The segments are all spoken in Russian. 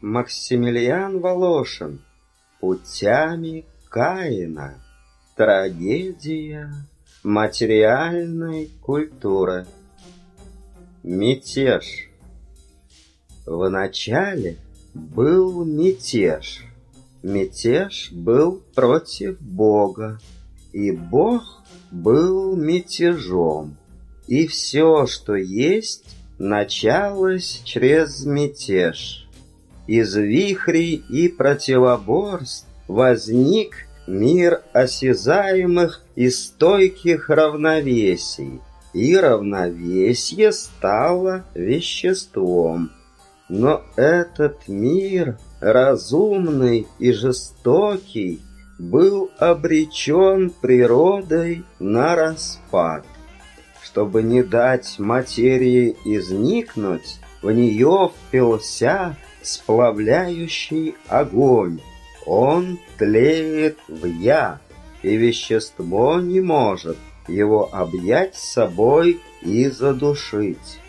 Максимилиан Волошин Путями Каина Трагедия материальной культуры Мятеж Вначале был мятеж. Мятеж был против Бога, и Бог был мятежом. И все, что есть, началось через мятеж. Из вихрей и противоборств возник мир осязаемых и стойких равновесий, и равновесие стало веществом. Но этот мир, разумный и жестокий, был обречен природой на распад. Чтобы не дать материи изникнуть, в нее впился сплавляющий огонь. Он тлеет в «я», и вещество не может его объять собой и задушить.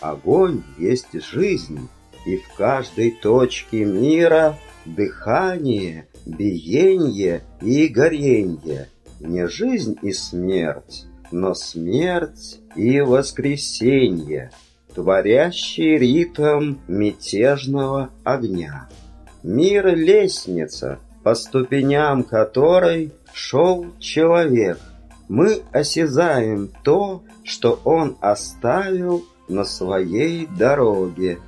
Огонь есть жизнь, и в каждой точке мира дыхание, биение и горенье. Не жизнь и смерть, но смерть и воскресенье, творящий ритм мятежного огня. Мир — лестница, по ступеням которой шел человек. Мы осязаем то, что он оставил на своей дороге.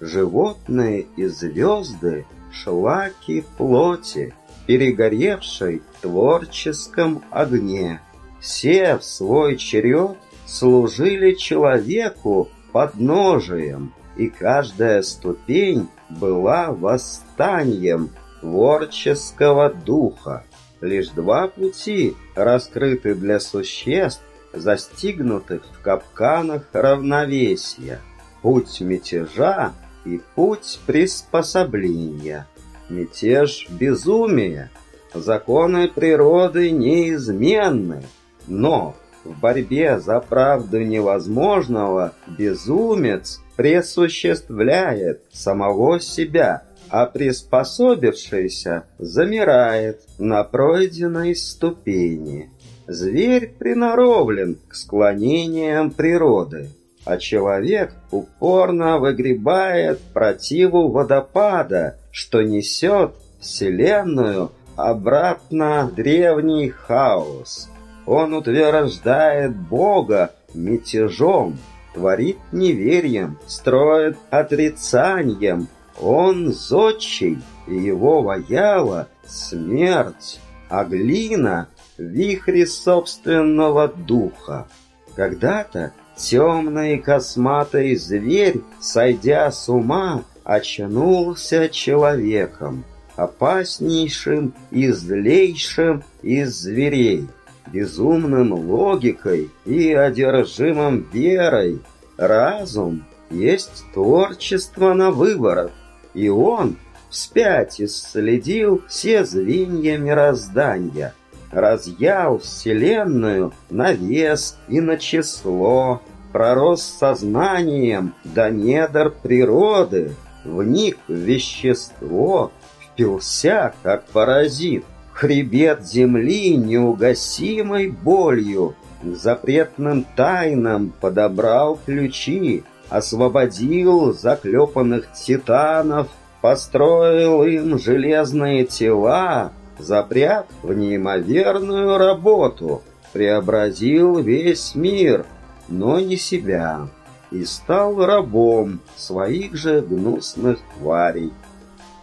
Животные и звезды — шлаки плоти, перегоревшей в творческом огне. Все в свой черед служили человеку подножием, и каждая ступень была восстанием творческого духа. Лишь два пути раскрыты для существ, застигнутых в капканах равновесия. Путь мятежа и путь приспособления. Мятеж – безумие. Законы природы неизменны, но в борьбе за правду невозможного безумец пресуществляет самого себя, а приспособившийся замирает на пройденной ступени. Зверь приноровлен к склонениям природы, а человек упорно выгребает противу водопада, что несет Вселенную обратно в древний хаос. Он утверждает Бога мятежом, творит неверием, строит отрицанием. Он зодчий, и его вояла смерть, а глина — вихри собственного духа. Когда-то темный косматый зверь, сойдя с ума, очнулся человеком, опаснейшим и злейшим из зверей безумным логикой и одержимым верой. Разум есть творчество на выворот, и он вспять исследил все звенья мироздания, разъял Вселенную на вес и на число, пророс сознанием до недр природы, вник в вещество, впился, как паразит, хребет земли неугасимой болью, запретным тайнам подобрал ключи, освободил заклепанных титанов, построил им железные тела, запряг в неимоверную работу, преобразил весь мир, но не себя, и стал рабом своих же гнусных тварей.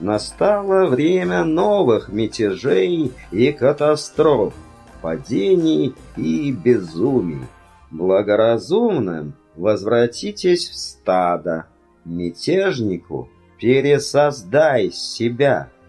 Настало время новых мятежей и катастроф, падений и безумий. Благоразумным возвратитесь в стадо, мятежнику пересоздай себя –